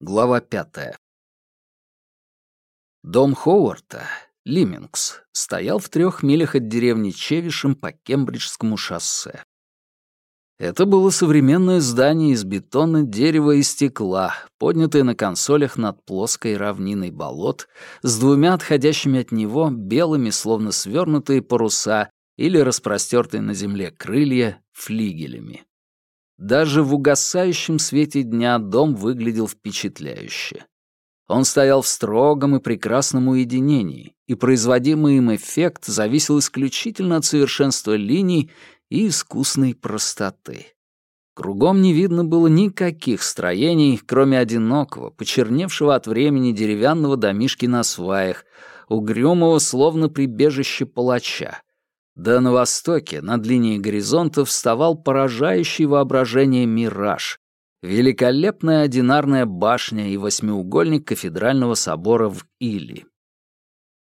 Глава пятая. Дом Ховарта, Лимингс, стоял в трех милях от деревни Чевишем по Кембриджскому шоссе. Это было современное здание из бетона, дерева и стекла, поднятое на консолях над плоской равниной болот, с двумя отходящими от него белыми, словно свернутые паруса или распростертые на земле крылья, флигелями. Даже в угасающем свете дня дом выглядел впечатляюще. Он стоял в строгом и прекрасном уединении, и производимый им эффект зависел исключительно от совершенства линий и искусной простоты. Кругом не видно было никаких строений, кроме одинокого, почерневшего от времени деревянного домишки на сваях, угрюмого, словно прибежище палача, да на востоке, над линией горизонта, вставал поражающий воображение мираж. Великолепная одинарная башня и восьмиугольник кафедрального собора в Или.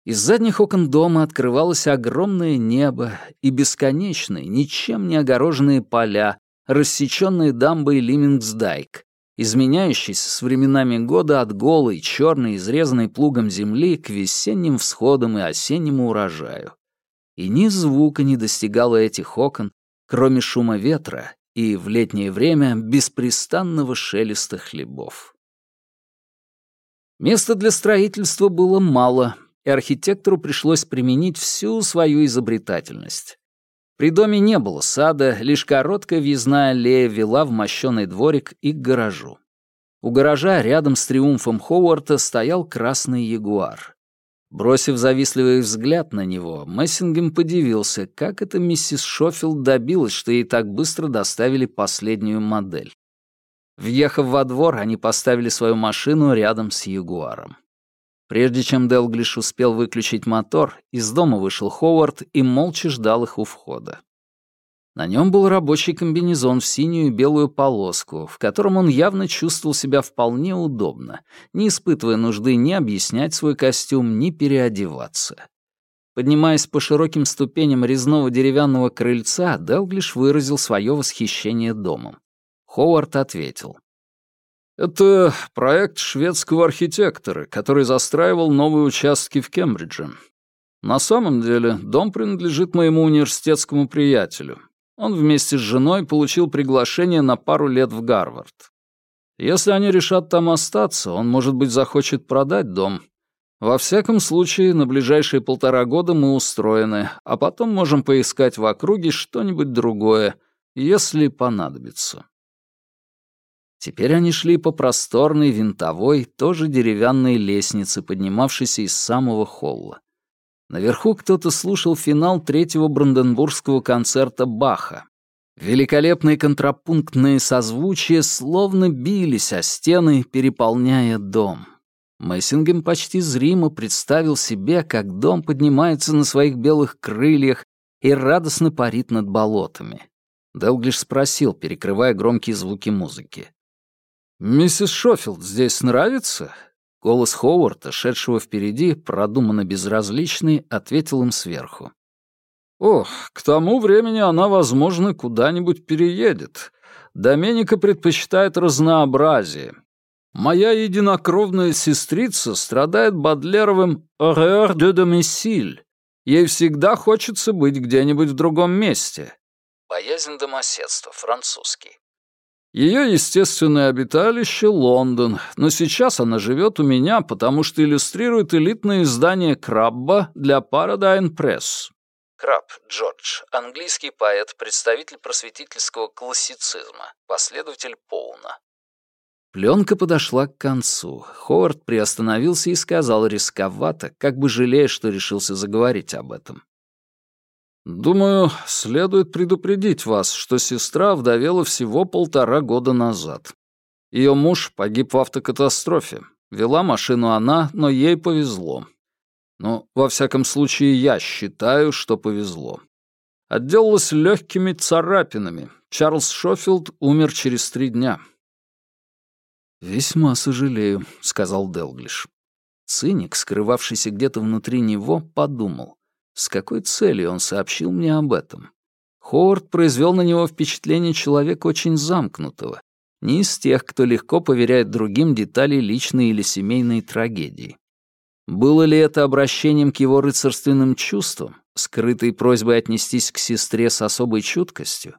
Из задних окон дома открывалось огромное небо и бесконечные, ничем не огороженные поля, рассеченные дамбой Лимингсдайк, изменяющиеся с временами года от голой, черной, изрезанной плугом земли к весенним всходам и осеннему урожаю и ни звука не достигало этих окон, кроме шума ветра и, в летнее время, беспрестанного шелеста хлебов. Места для строительства было мало, и архитектору пришлось применить всю свою изобретательность. При доме не было сада, лишь короткая въездная аллея вела в мощёный дворик и к гаражу. У гаража рядом с триумфом Ховарта стоял красный ягуар. Бросив завистливый взгляд на него, Мессингем подивился, как это миссис Шофилд добилась, что ей так быстро доставили последнюю модель. Въехав во двор, они поставили свою машину рядом с Ягуаром. Прежде чем Делглиш успел выключить мотор, из дома вышел Ховард и молча ждал их у входа. На нем был рабочий комбинезон в синюю и белую полоску, в котором он явно чувствовал себя вполне удобно, не испытывая нужды ни объяснять свой костюм, ни переодеваться. Поднимаясь по широким ступеням резного деревянного крыльца, Делглиш выразил свое восхищение домом. Ховард ответил. «Это проект шведского архитектора, который застраивал новые участки в Кембридже. На самом деле дом принадлежит моему университетскому приятелю, он вместе с женой получил приглашение на пару лет в Гарвард. Если они решат там остаться, он, может быть, захочет продать дом. Во всяком случае, на ближайшие полтора года мы устроены, а потом можем поискать в округе что-нибудь другое, если понадобится. Теперь они шли по просторной винтовой, тоже деревянной лестнице, поднимавшейся из самого холла. Наверху кто-то слушал финал третьего бранденбургского концерта Баха. Великолепные контрапунктные созвучия словно бились о стены, переполняя дом. Мессингем почти зримо представил себе, как дом поднимается на своих белых крыльях и радостно парит над болотами. Делглиш спросил, перекрывая громкие звуки музыки. «Миссис Шофилд здесь нравится? Голос Ховарда, шедшего впереди, продуманно безразличный, ответил им сверху. «Ох, к тому времени она, возможно, куда-нибудь переедет. Доменика предпочитает разнообразие. Моя единокровная сестрица страдает Бадлеровым «horreur de domicile». Ей всегда хочется быть где-нибудь в другом месте. Боязнь домоседства, французский. Ее естественное обиталище — Лондон, но сейчас она живет у меня, потому что иллюстрирует элитное издание Крабба для Paradigm Press. Крабб Джордж, английский поэт, представитель просветительского классицизма, последователь Поуна. Пленка подошла к концу. Ховард приостановился и сказал рисковато, как бы жалея, что решился заговорить об этом. «Думаю, следует предупредить вас, что сестра вдовела всего полтора года назад. Ее муж погиб в автокатастрофе. Вела машину она, но ей повезло. Ну, во всяком случае, я считаю, что повезло. Отделалась легкими царапинами. Чарльз Шофилд умер через три дня». «Весьма сожалею», — сказал Делглиш. Циник, скрывавшийся где-то внутри него, подумал. С какой целью он сообщил мне об этом? Ховард произвел на него впечатление человека очень замкнутого, не из тех, кто легко поверяет другим детали личной или семейной трагедии. Было ли это обращением к его рыцарственным чувствам, скрытой просьбой отнестись к сестре с особой чуткостью?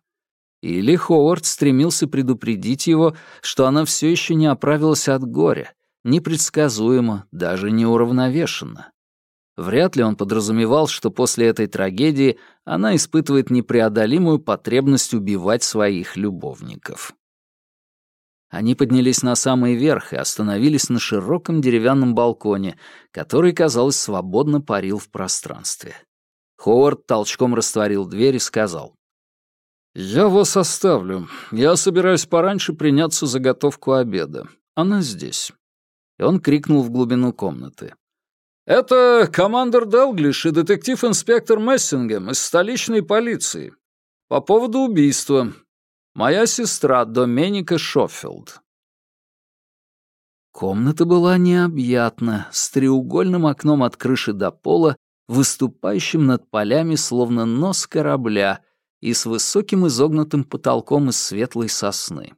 Или Ховард стремился предупредить его, что она все еще не оправилась от горя, непредсказуемо, даже неуравновешенно? Вряд ли он подразумевал, что после этой трагедии она испытывает непреодолимую потребность убивать своих любовников. Они поднялись на самый верх и остановились на широком деревянном балконе, который, казалось, свободно парил в пространстве. Ховард толчком растворил дверь и сказал. «Я вас оставлю. Я собираюсь пораньше приняться за готовку обеда. Она здесь». И он крикнул в глубину комнаты. «Это командор Делглиш и детектив-инспектор Мессингем из столичной полиции. По поводу убийства. Моя сестра Доменика Шоффилд». Комната была необъятна, с треугольным окном от крыши до пола, выступающим над полями, словно нос корабля, и с высоким изогнутым потолком из светлой сосны.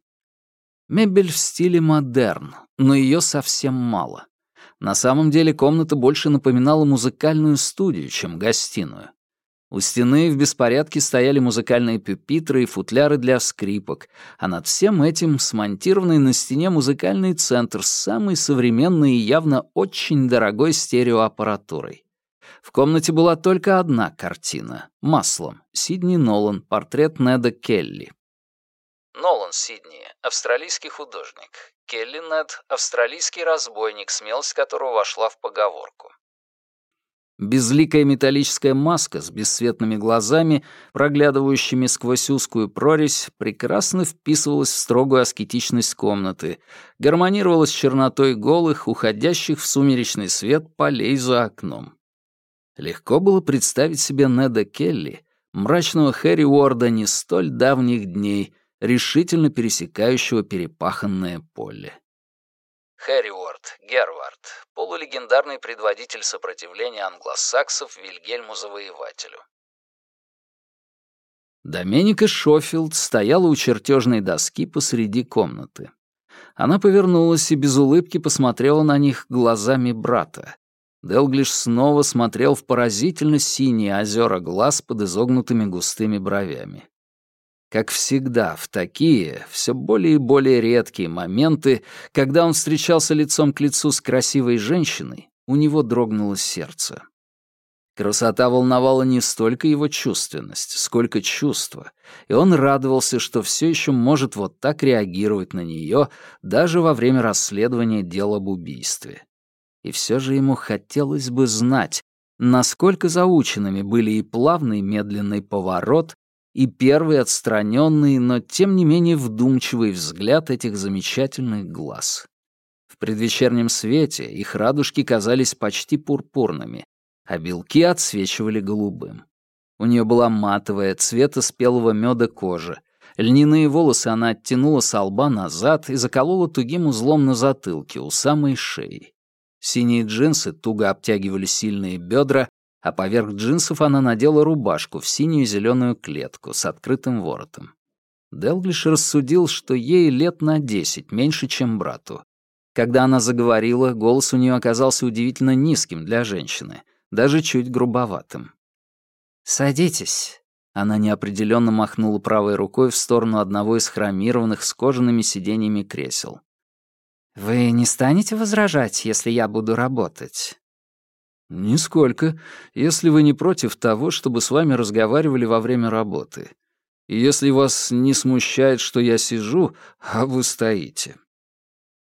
Мебель в стиле модерн, но ее совсем мало. На самом деле комната больше напоминала музыкальную студию, чем гостиную. У стены в беспорядке стояли музыкальные пюпитры и футляры для скрипок, а над всем этим смонтированный на стене музыкальный центр с самой современной и явно очень дорогой стереоаппаратурой. В комнате была только одна картина — маслом, Сидни Нолан, портрет Неда Келли. Нолан Сидни, австралийский художник, Келли Нед — австралийский разбойник, смелость которого вошла в поговорку. Безликая металлическая маска с бесцветными глазами, проглядывающими сквозь узкую прорезь, прекрасно вписывалась в строгую аскетичность комнаты, гармонировала с чернотой голых, уходящих в сумеречный свет полей за окном. Легко было представить себе Неда Келли, мрачного Хэри Уорда не столь давних дней, решительно пересекающего перепаханное поле. Хэри Уорд, Гервард, полулегендарный предводитель сопротивления англосаксов Вильгельму Завоевателю. Доменика Шофилд стояла у чертежной доски посреди комнаты. Она повернулась и без улыбки посмотрела на них глазами брата. Делглиш снова смотрел в поразительно синие озера глаз под изогнутыми густыми бровями. Как всегда, в такие, все более и более редкие моменты, когда он встречался лицом к лицу с красивой женщиной, у него дрогнуло сердце. Красота волновала не столько его чувственность, сколько чувство, и он радовался, что все еще может вот так реагировать на нее даже во время расследования дела об убийстве. И все же ему хотелось бы знать, насколько заученными были и плавный медленный поворот, и первый отстраненный, но тем не менее вдумчивый взгляд этих замечательных глаз. В предвечернем свете их радужки казались почти пурпурными, а белки отсвечивали голубым. У нее была матовая, цвета спелого меда кожа. Льняные волосы она оттянула со лба назад и заколола тугим узлом на затылке у самой шеи. Синие джинсы туго обтягивали сильные бедра, а поверх джинсов она надела рубашку в синюю зеленую клетку с открытым воротом. Делглиш рассудил, что ей лет на десять, меньше, чем брату. Когда она заговорила, голос у нее оказался удивительно низким для женщины, даже чуть грубоватым. «Садитесь». Она неопределенно махнула правой рукой в сторону одного из хромированных с кожаными сиденьями кресел. «Вы не станете возражать, если я буду работать?» «Нисколько, если вы не против того, чтобы с вами разговаривали во время работы. И если вас не смущает, что я сижу, а вы стоите».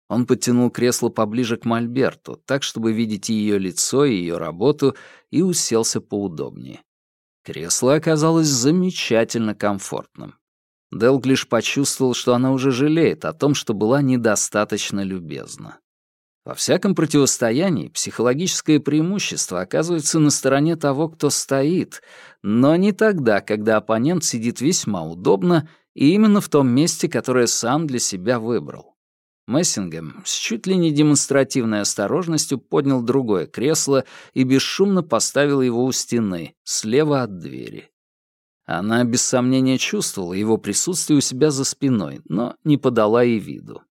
Он подтянул кресло поближе к Мольберту, так, чтобы видеть ее лицо и ее работу, и уселся поудобнее. Кресло оказалось замечательно комфортным. Делглиш почувствовал, что она уже жалеет о том, что была недостаточно любезна. Во всяком противостоянии психологическое преимущество оказывается на стороне того, кто стоит, но не тогда, когда оппонент сидит весьма удобно и именно в том месте, которое сам для себя выбрал. Мессингем с чуть ли не демонстративной осторожностью поднял другое кресло и бесшумно поставил его у стены, слева от двери. Она без сомнения чувствовала его присутствие у себя за спиной, но не подала и виду.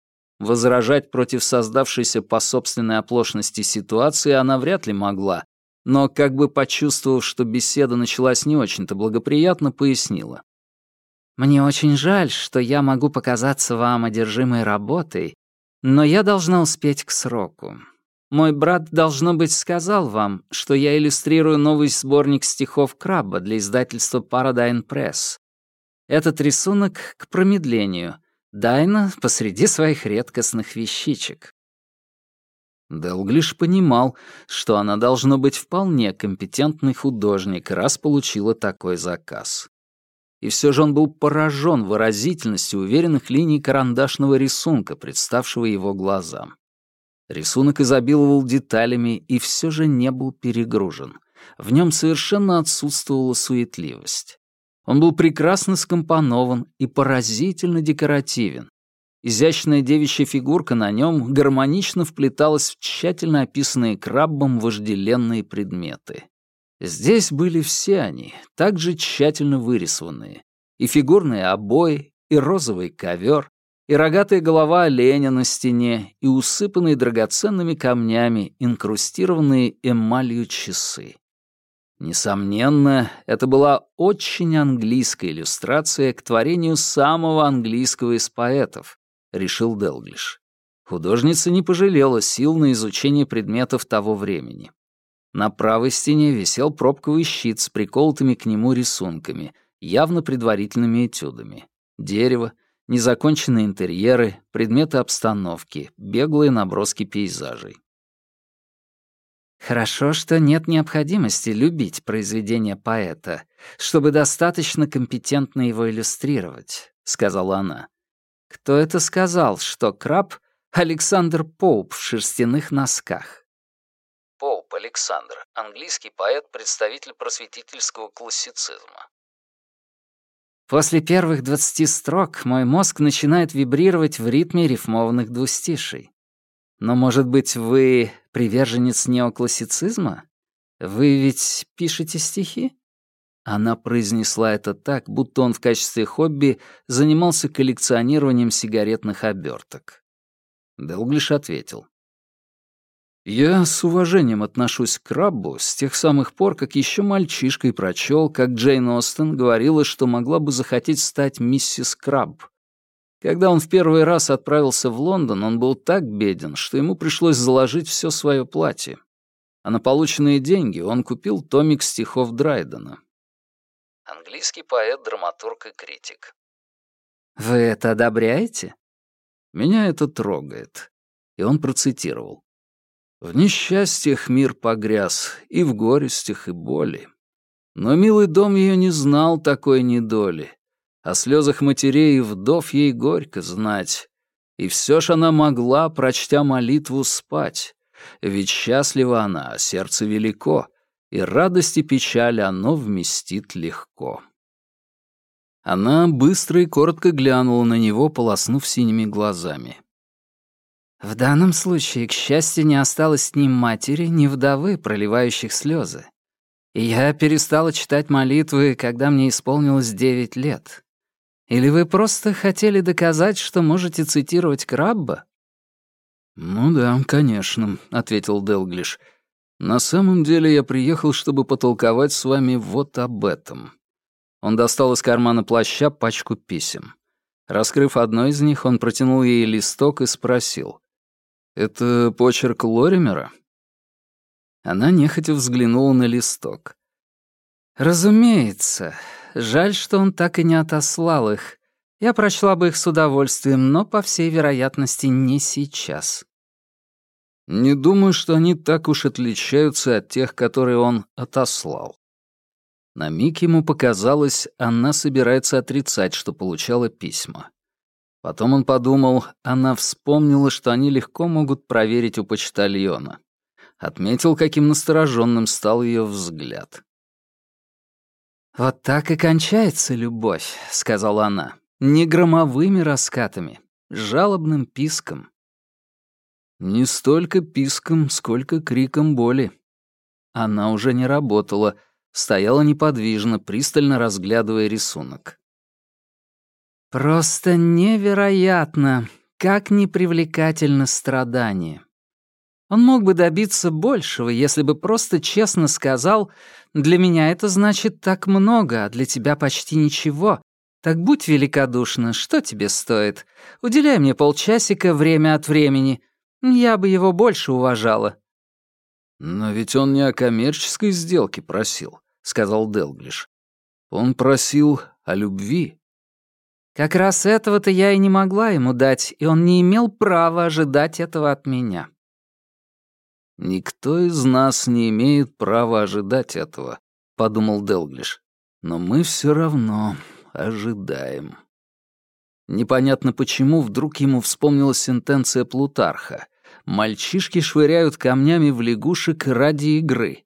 Возражать против создавшейся по собственной оплошности ситуации она вряд ли могла, но, как бы почувствовав, что беседа началась не очень-то благоприятно, пояснила. «Мне очень жаль, что я могу показаться вам одержимой работой, но я должна успеть к сроку. Мой брат, должно быть, сказал вам, что я иллюстрирую новый сборник стихов Крабба для издательства Paradigm Press. Этот рисунок к промедлению — Дайна посреди своих редкостных вещичек. Делглиш понимал, что она должно быть вполне компетентный художник, раз получила такой заказ. И все же он был поражен выразительностью уверенных линий карандашного рисунка, представшего его глазам. Рисунок изобиловал деталями и все же не был перегружен. В нем совершенно отсутствовала суетливость. Он был прекрасно скомпонован и поразительно декоративен. Изящная девичья фигурка на нем гармонично вплеталась в тщательно описанные краббом вожделенные предметы. Здесь были все они, также тщательно вырисованные. И фигурные обои, и розовый ковер, и рогатая голова оленя на стене, и усыпанные драгоценными камнями, инкрустированные эмалью часы. Несомненно, это была очень английская иллюстрация к творению самого английского из поэтов, решил Делглиш. Художница не пожалела сил на изучение предметов того времени. На правой стене висел пробковый щит с приколотыми к нему рисунками, явно предварительными этюдами. Дерево, незаконченные интерьеры, предметы обстановки, беглые наброски пейзажей. Хорошо, что нет необходимости любить произведение поэта, чтобы достаточно компетентно его иллюстрировать, сказала она. Кто это сказал, что краб — Александр Поуп в шерстяных носках? Поуп Александр, английский поэт, представитель просветительского классицизма. После первых двадцати строк мой мозг начинает вибрировать в ритме рифмованных двустишей. Но, может быть, вы приверженец неоклассицизма? Вы ведь пишете стихи?» Она произнесла это так, будто он в качестве хобби занимался коллекционированием сигаретных оберток. Делглиш ответил. «Я с уважением отношусь к Краббу с тех самых пор, как еще мальчишкой прочел, как Джейн Остен говорила, что могла бы захотеть стать миссис Крабб. Когда он в первый раз отправился в Лондон, он был так беден, что ему пришлось заложить все свое платье. А на полученные деньги он купил томик стихов Драйдена. Английский поэт, драматург и критик. «Вы это одобряете?» «Меня это трогает». И он процитировал. «В несчастьях мир погряз, и в горестях, и боли. Но милый дом ее не знал такой недоли, о слезах матерей и вдов ей горько знать. И все ж она могла, прочтя молитву, спать. Ведь счастлива она, а сердце велико, и радость и печаль оно вместит легко. Она быстро и коротко глянула на него, полоснув синими глазами. В данном случае, к счастью, не осталось ни матери, ни вдовы, проливающих слезы. И я перестала читать молитвы, когда мне исполнилось девять лет. Или вы просто хотели доказать, что можете цитировать Крабба?» «Ну да, конечно», — ответил Делглиш. «На самом деле я приехал, чтобы потолковать с вами вот об этом». Он достал из кармана плаща пачку писем. Раскрыв одно из них, он протянул ей листок и спросил. «Это почерк Лоримера?» Она нехотя взглянула на листок. «Разумеется. Жаль, что он так и не отослал их. Я прочла бы их с удовольствием, но, по всей вероятности, не сейчас. Не думаю, что они так уж отличаются от тех, которые он отослал. На миг ему показалось, она собирается отрицать, что получала письма. Потом он подумал, она вспомнила, что они легко могут проверить у почтальона. Отметил, каким настороженным стал ее взгляд. «Вот так и кончается любовь», — сказала она. «Не громовыми раскатами, жалобным писком». Не столько писком, сколько криком боли. Она уже не работала, стояла неподвижно, пристально разглядывая рисунок. «Просто невероятно, как непривлекательно страдание. Он мог бы добиться большего, если бы просто честно сказал, «Для меня это значит так много, а для тебя почти ничего. Так будь великодушна, что тебе стоит? Уделяй мне полчасика время от времени. Я бы его больше уважала». «Но ведь он не о коммерческой сделке просил», — сказал Делглиш. «Он просил о любви». «Как раз этого-то я и не могла ему дать, и он не имел права ожидать этого от меня». «Никто из нас не имеет права ожидать этого», — подумал Делглиш. «Но мы все равно ожидаем». Непонятно почему вдруг ему вспомнилась сентенция Плутарха. «Мальчишки швыряют камнями в лягушек ради игры.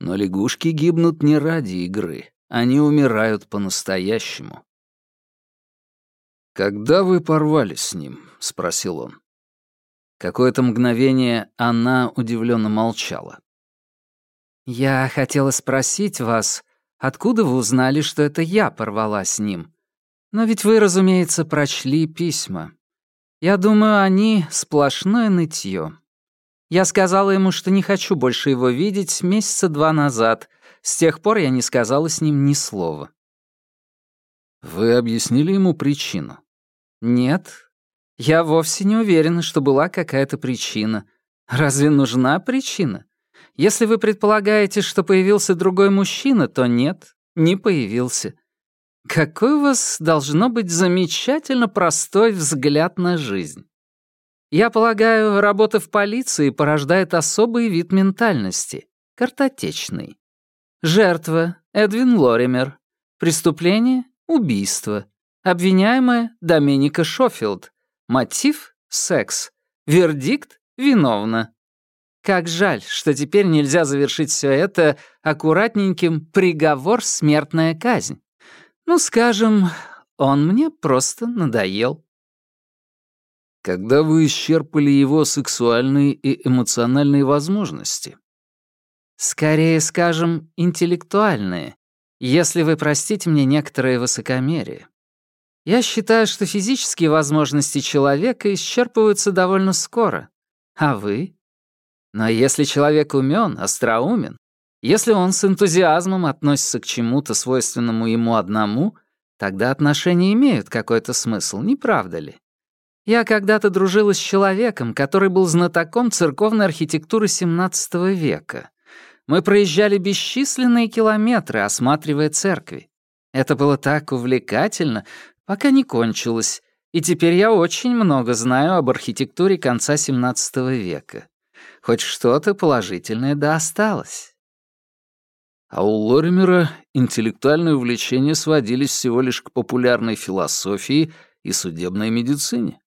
Но лягушки гибнут не ради игры. Они умирают по-настоящему». «Когда вы порвались с ним?» — спросил он. Какое-то мгновение она удивленно молчала. «Я хотела спросить вас, откуда вы узнали, что это я порвала с ним? Но ведь вы, разумеется, прочли письма. Я думаю, они сплошное нытье. Я сказала ему, что не хочу больше его видеть месяца два назад. С тех пор я не сказала с ним ни слова». «Вы объяснили ему причину?» «Нет, я вовсе не уверена, что была какая-то причина. Разве нужна причина? Если вы предполагаете, что появился другой мужчина, то нет, не появился. Какой у вас должно быть замечательно простой взгляд на жизнь. Я полагаю, работа в полиции порождает особый вид ментальности — картотечный. Жертва — Эдвин Лоример. Преступление — убийство. Обвиняемая — Доменика Шофилд. Мотив — секс. Вердикт — виновна. Как жаль, что теперь нельзя завершить все это аккуратненьким «приговор смертная казнь». Ну, скажем, он мне просто надоел. Когда вы исчерпали его сексуальные и эмоциональные возможности? Скорее, скажем, интеллектуальные, если вы простите мне некоторое высокомерие. Я считаю, что физические возможности человека исчерпываются довольно скоро. А вы? Но если человек умен, остроумен, если он с энтузиазмом относится к чему-то свойственному ему одному, тогда отношения имеют какой-то смысл, не правда ли? Я когда-то дружила с человеком, который был знатоком церковной архитектуры XVII века. Мы проезжали бесчисленные километры, осматривая церкви. Это было так увлекательно, пока не кончилось, и теперь я очень много знаю об архитектуре конца XVII века. Хоть что-то положительное да осталось. А у Лоримера интеллектуальные увлечения сводились всего лишь к популярной философии и судебной медицине.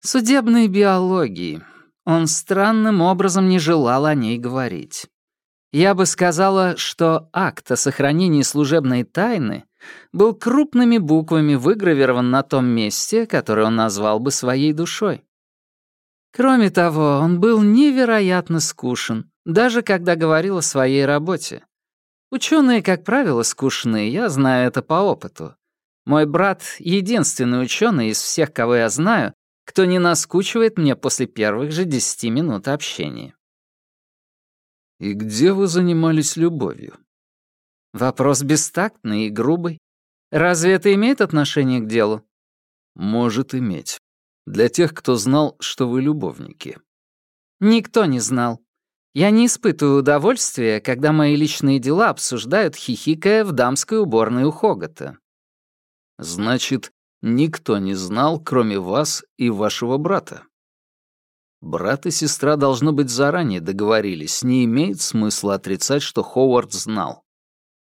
Судебной биологии. Он странным образом не желал о ней говорить. Я бы сказала, что акт о сохранении служебной тайны был крупными буквами выгравирован на том месте, которое он назвал бы своей душой. Кроме того, он был невероятно скушен, даже когда говорил о своей работе. Ученые, как правило, скучны, я знаю это по опыту. Мой брат — единственный ученый из всех, кого я знаю, кто не наскучивает мне после первых же десяти минут общения. «И где вы занимались любовью?» Вопрос бестактный и грубый. Разве это имеет отношение к делу? Может иметь. Для тех, кто знал, что вы любовники. Никто не знал. Я не испытываю удовольствия, когда мои личные дела обсуждают, хихикая в дамской уборной у Хогота. Значит, никто не знал, кроме вас и вашего брата. Брат и сестра, должно быть, заранее договорились, не имеет смысла отрицать, что Ховард знал.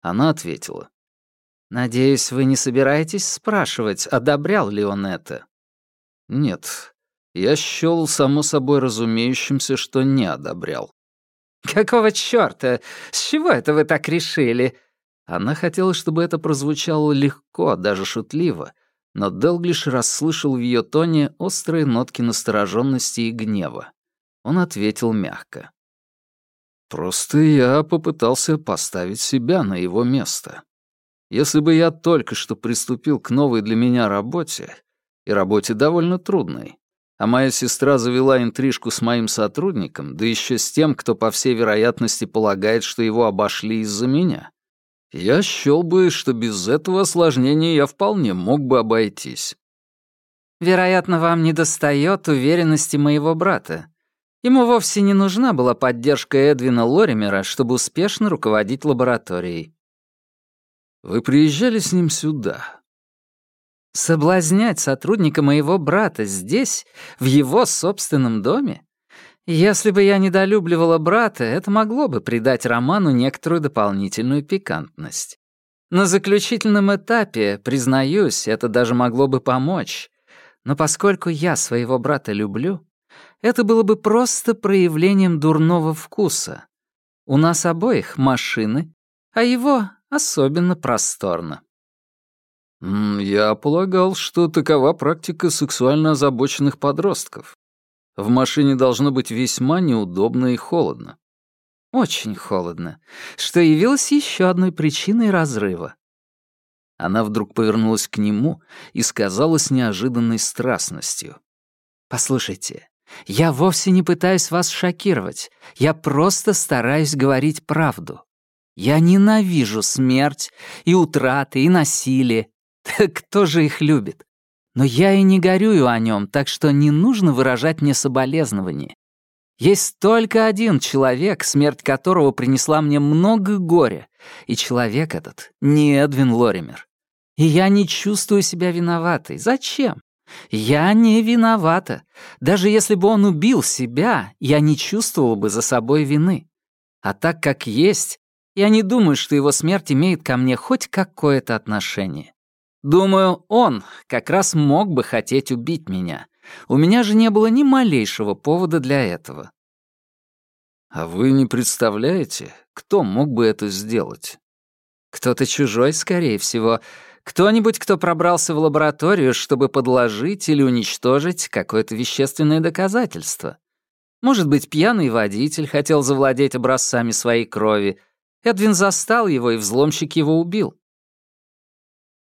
Она ответила. «Надеюсь, вы не собираетесь спрашивать, одобрял ли он это?» «Нет. Я счёл само собой разумеющимся, что не одобрял». «Какого чёрта? С чего это вы так решили?» Она хотела, чтобы это прозвучало легко, даже шутливо, но Делглиш расслышал в её тоне острые нотки настороженности и гнева. Он ответил мягко. Просто я попытался поставить себя на его место. Если бы я только что приступил к новой для меня работе, и работе довольно трудной, а моя сестра завела интрижку с моим сотрудником, да еще с тем, кто, по всей вероятности, полагает, что его обошли из-за меня, я счел бы, что без этого осложнения я вполне мог бы обойтись. Вероятно, вам недостает уверенности моего брата. Ему вовсе не нужна была поддержка Эдвина Лоримера, чтобы успешно руководить лабораторией. Вы приезжали с ним сюда. Соблазнять сотрудника моего брата здесь, в его собственном доме? Если бы я недолюбливала брата, это могло бы придать роману некоторую дополнительную пикантность. На заключительном этапе, признаюсь, это даже могло бы помочь. Но поскольку я своего брата люблю, это было бы просто проявлением дурного вкуса. У нас обоих машины, а его особенно просторно. «Я полагал, что такова практика сексуально озабоченных подростков. В машине должно быть весьма неудобно и холодно». «Очень холодно, что явилось еще одной причиной разрыва». Она вдруг повернулась к нему и сказала с неожиданной страстностью. «Послушайте, я вовсе не пытаюсь вас шокировать. Я просто стараюсь говорить правду. Я ненавижу смерть и утраты, и насилие. Так кто же их любит? Но я и не горюю о нем, так что не нужно выражать мне соболезнования. Есть только один человек, смерть которого принесла мне много горя, и человек этот — не Эдвин Лоример. И я не чувствую себя виноватой. Зачем? Я не виновата. Даже если бы он убил себя, я не чувствовала бы за собой вины. А так как есть, я не думаю, что его смерть имеет ко мне хоть какое-то отношение. Думаю, он как раз мог бы хотеть убить меня. У меня же не было ни малейшего повода для этого. А вы не представляете, кто мог бы это сделать? Кто-то чужой, скорее всего. Кто-нибудь, кто пробрался в лабораторию, чтобы подложить или уничтожить какое-то вещественное доказательство. Может быть, пьяный водитель хотел завладеть образцами своей крови, Эдвин застал его, и взломщик его убил.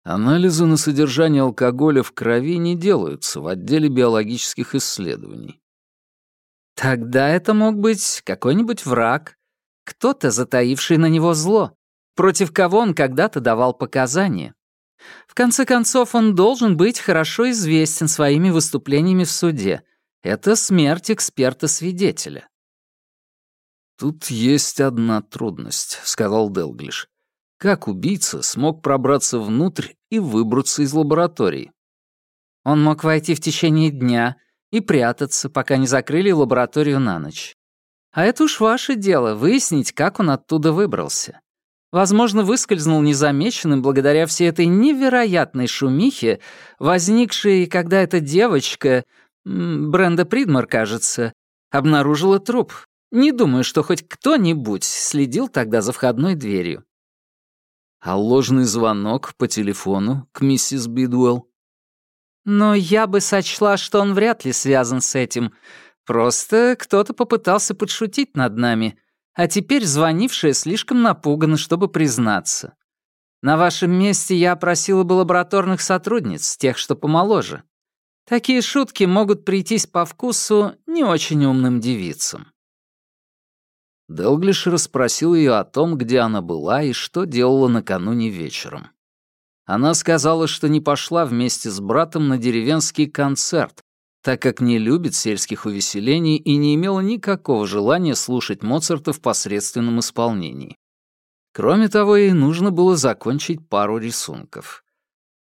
Анализы на содержание алкоголя в крови не делаются в отделе биологических исследований. Тогда это мог быть какой-нибудь враг, кто-то, затаивший на него зло, против кого он когда-то давал показания. В конце концов, он должен быть хорошо известен своими выступлениями в суде. Это смерть эксперта-свидетеля. «Тут есть одна трудность», — сказал Делглиш. «Как убийца смог пробраться внутрь и выбраться из лаборатории?» «Он мог войти в течение дня и прятаться, пока не закрыли лабораторию на ночь. А это уж ваше дело — выяснить, как он оттуда выбрался. Возможно, выскользнул незамеченным благодаря всей этой невероятной шумихе, возникшей, когда эта девочка, Бренда Придмар, кажется, обнаружила труп, не думаю, что хоть кто-нибудь следил тогда за входной дверью. А ложный звонок по телефону к миссис Бидуэлл? Но я бы сочла, что он вряд ли связан с этим. Просто кто-то попытался подшутить над нами, а теперь звонившая слишком напугана, чтобы признаться. На вашем месте я опросила бы лабораторных сотрудниц, тех, что помоложе. Такие шутки могут прийтись по вкусу не очень умным девицам. Делглиш расспросил ее о том, где она была и что делала накануне вечером. Она сказала, что не пошла вместе с братом на деревенский концерт, так как не любит сельских увеселений и не имела никакого желания слушать Моцарта в посредственном исполнении. Кроме того, ей нужно было закончить пару рисунков.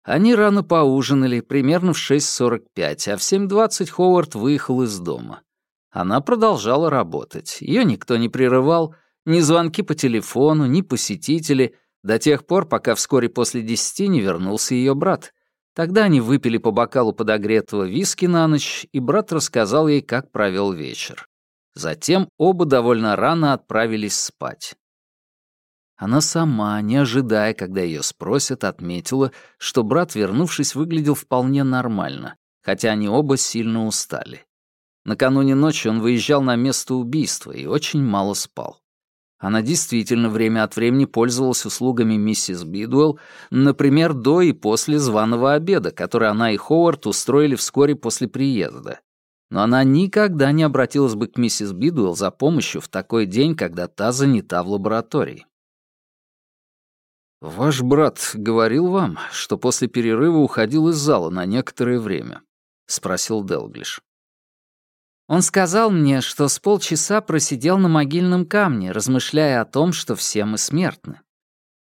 Они рано поужинали, примерно в 6.45, а в 7.20 Ховард выехал из дома. Она продолжала работать. Ее никто не прерывал, ни звонки по телефону, ни посетители, до тех пор, пока вскоре после десяти не вернулся ее брат. Тогда они выпили по бокалу подогретого виски на ночь, и брат рассказал ей, как провел вечер. Затем оба довольно рано отправились спать. Она сама, не ожидая, когда ее спросят, отметила, что брат, вернувшись, выглядел вполне нормально, хотя они оба сильно устали. Накануне ночи он выезжал на место убийства и очень мало спал. Она действительно время от времени пользовалась услугами миссис Бидуэлл, например, до и после званого обеда, который она и Ховард устроили вскоре после приезда. Но она никогда не обратилась бы к миссис Бидуэлл за помощью в такой день, когда та занята в лаборатории. «Ваш брат говорил вам, что после перерыва уходил из зала на некоторое время?» — спросил Делглиш. Он сказал мне, что с полчаса просидел на могильном камне, размышляя о том, что все мы смертны.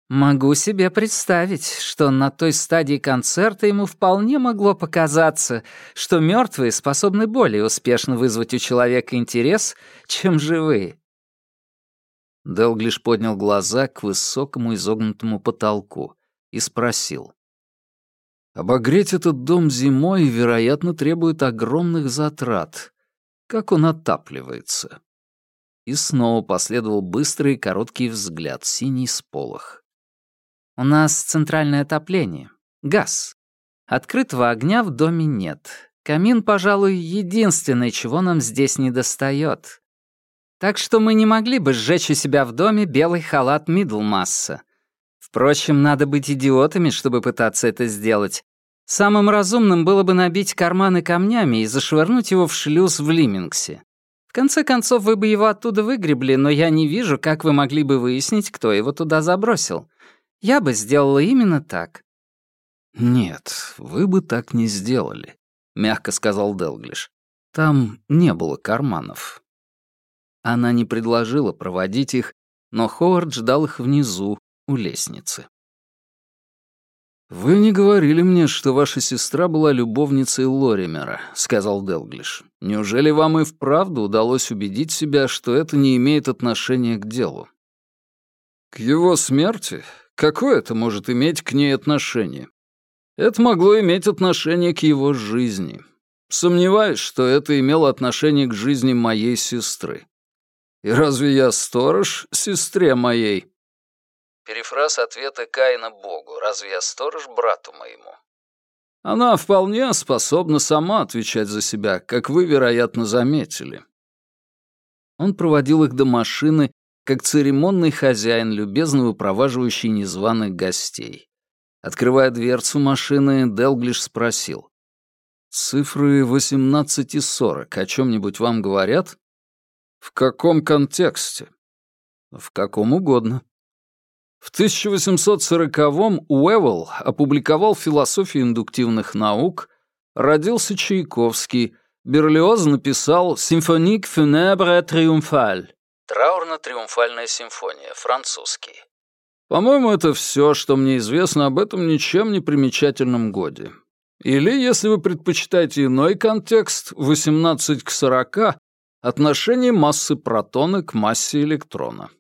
Могу себе представить, что на той стадии концерта ему вполне могло показаться, что мертвые способны более успешно вызвать у человека интерес, чем живые. Делглиш поднял глаза к высокому изогнутому потолку и спросил. «Обогреть этот дом зимой, вероятно, требует огромных затрат. Как он отапливается? И снова последовал быстрый и короткий взгляд, синий сполох. «У нас центральное отопление. Газ. Открытого огня в доме нет. Камин, пожалуй, единственное, чего нам здесь не достает. Так что мы не могли бы сжечь у себя в доме белый халат Мидлмасса. Впрочем, надо быть идиотами, чтобы пытаться это сделать, Самым разумным было бы набить карманы камнями и зашвырнуть его в шлюз в Лимингсе. В конце концов, вы бы его оттуда выгребли, но я не вижу, как вы могли бы выяснить, кто его туда забросил. Я бы сделала именно так». «Нет, вы бы так не сделали», — мягко сказал Делглиш. «Там не было карманов». Она не предложила проводить их, но Ховард ждал их внизу, у лестницы. «Вы не говорили мне, что ваша сестра была любовницей Лоримера», — сказал Делглиш. «Неужели вам и вправду удалось убедить себя, что это не имеет отношения к делу?» «К его смерти? Какое это может иметь к ней отношение? Это могло иметь отношение к его жизни. Сомневаюсь, что это имело отношение к жизни моей сестры. И разве я сторож сестре моей?» Перефраз ответа Каина Богу. «Разве я сторож брату моему?» Она вполне способна сама отвечать за себя, как вы, вероятно, заметили. Он проводил их до машины, как церемонный хозяин, любезно выпроваживающий незваных гостей. Открывая дверцу машины, Делглиш спросил. «Цифры 18 и 40 о чем-нибудь вам говорят?» «В каком контексте?» «В каком угодно». В 1840-м Уэвелл опубликовал «Философию индуктивных наук», родился Чайковский, Берлиоз написал «Симфоник фунебре триумфаль» Траурно-триумфальная симфония, французский. По-моему, это все, что мне известно об этом ничем не примечательном годе. Или, если вы предпочитаете иной контекст, 18 к 40, отношение массы протона к массе электрона.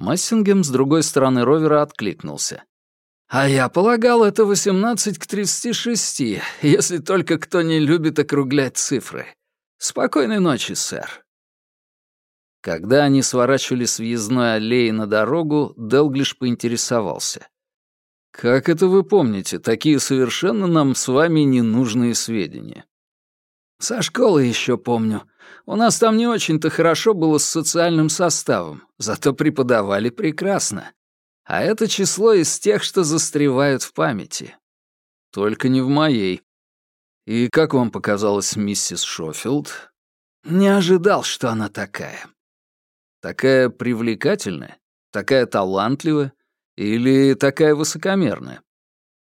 Массингем с другой стороны ровера откликнулся. «А я полагал, это 18 к 36, если только кто не любит округлять цифры. Спокойной ночи, сэр». Когда они сворачивали с въездной аллеи на дорогу, Делглиш поинтересовался. «Как это вы помните, такие совершенно нам с вами ненужные сведения?» «Со школы еще помню. У нас там не очень-то хорошо было с социальным составом, зато преподавали прекрасно. А это число из тех, что застревают в памяти. Только не в моей. И как вам показалась миссис Шофилд? Не ожидал, что она такая. Такая привлекательная? Такая талантливая? Или такая высокомерная?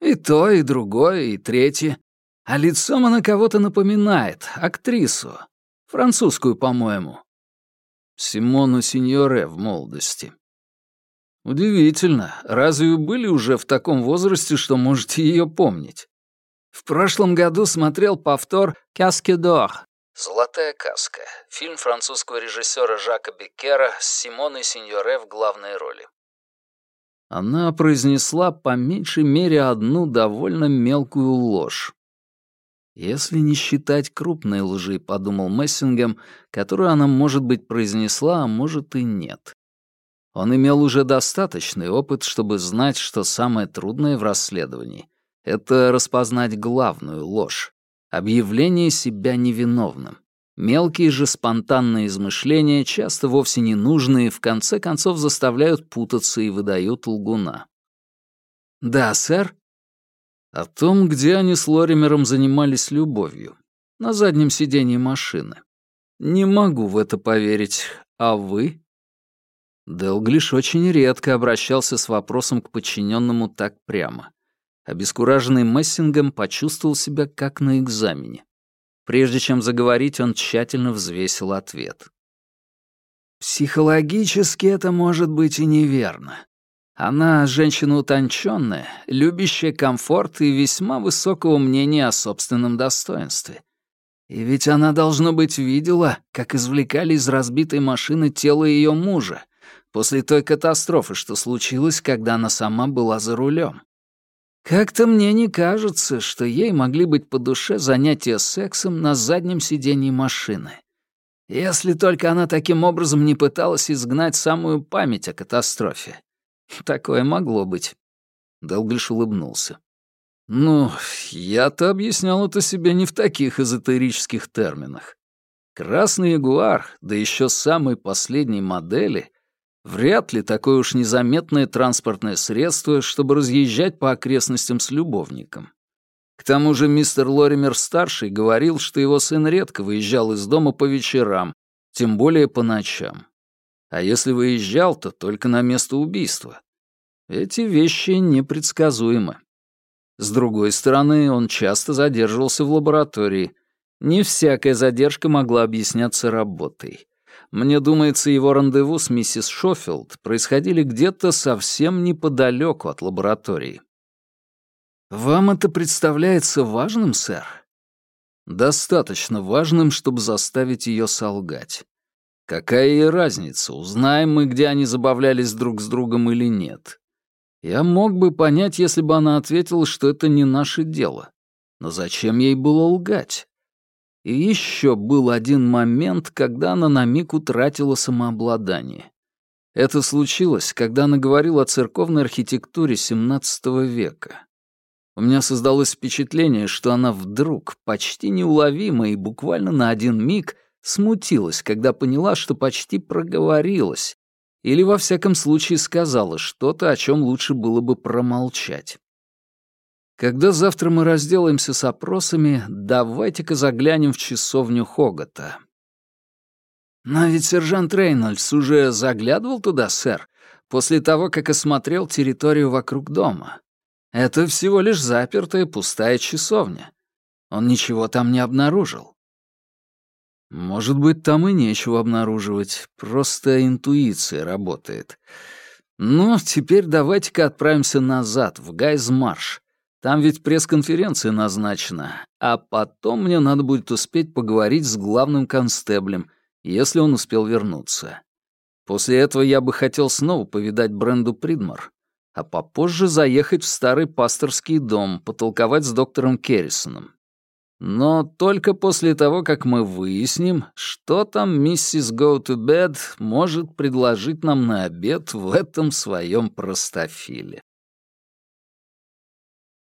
И то, и другое, и третье. А лицом она кого-то напоминает, актрису. Французскую, по-моему. Симону Синьоре в молодости. Удивительно, разве были уже в таком возрасте, что можете ее помнить? В прошлом году смотрел повтор «Каске д'Ор». «Золотая каска» — фильм французского режиссера Жака Беккера с Симоной Синьоре в главной роли. Она произнесла по меньшей мере одну довольно мелкую ложь. Если не считать крупной лжи, подумал Мессингем, которую она, может быть, произнесла, а может и нет. Он имел уже достаточный опыт, чтобы знать, что самое трудное в расследовании — это распознать главную ложь — объявление себя невиновным. Мелкие же спонтанные измышления, часто вовсе не нужные, в конце концов заставляют путаться и выдают лгуна. «Да, сэр?» «О том, где они с Лоримером занимались любовью. На заднем сиденье машины. Не могу в это поверить. А вы?» Делглиш очень редко обращался с вопросом к подчиненному так прямо. Обескураженный Мессингом почувствовал себя как на экзамене. Прежде чем заговорить, он тщательно взвесил ответ. «Психологически это может быть и неверно. Она женщина утонченная, любящая комфорт и весьма высокого мнения о собственном достоинстве. И ведь она, должно быть, видела, как извлекали из разбитой машины тело ее мужа после той катастрофы, что случилось, когда она сама была за рулем. Как-то мне не кажется, что ей могли быть по душе занятия сексом на заднем сиденье машины. Если только она таким образом не пыталась изгнать самую память о катастрофе. Такое могло быть. Долглиш улыбнулся. «Ну, я-то объяснял это себе не в таких эзотерических терминах. Красный ягуар, да еще самой последней модели, Вряд ли такое уж незаметное транспортное средство, чтобы разъезжать по окрестностям с любовником. К тому же мистер Лоример-старший говорил, что его сын редко выезжал из дома по вечерам, тем более по ночам. А если выезжал, то только на место убийства. Эти вещи непредсказуемы. С другой стороны, он часто задерживался в лаборатории. Не всякая задержка могла объясняться работой. Мне думается, его рандеву с миссис Шофилд происходили где-то совсем неподалеку от лаборатории. Вам это представляется важным, сэр? Достаточно важным, чтобы заставить ее солгать. Какая ей разница, узнаем мы, где они забавлялись друг с другом или нет. Я мог бы понять, если бы она ответила, что это не наше дело. Но зачем ей было лгать? И еще был один момент, когда она на миг утратила самообладание. Это случилось, когда она говорила о церковной архитектуре XVII века. У меня создалось впечатление, что она вдруг, почти неуловимо и буквально на один миг, смутилась, когда поняла, что почти проговорилась, или во всяком случае сказала что-то, о чем лучше было бы промолчать. Когда завтра мы разделаемся с опросами, давайте-ка заглянем в часовню Хогота. Но ведь сержант Рейнольдс уже заглядывал туда, сэр, после того, как осмотрел территорию вокруг дома. Это всего лишь запертая пустая часовня. Он ничего там не обнаружил. Может быть, там и нечего обнаруживать, просто интуиция работает. Ну, теперь давайте-ка отправимся назад, в Гайзмарш. Там ведь пресс-конференция назначена, а потом мне надо будет успеть поговорить с главным констеблем, если он успел вернуться. После этого я бы хотел снова повидать Бренду Придмор, а попозже заехать в старый пасторский дом, потолковать с доктором Керрисоном. Но только после того, как мы выясним, что там миссис Go to Bed может предложить нам на обед в этом своем простофиле.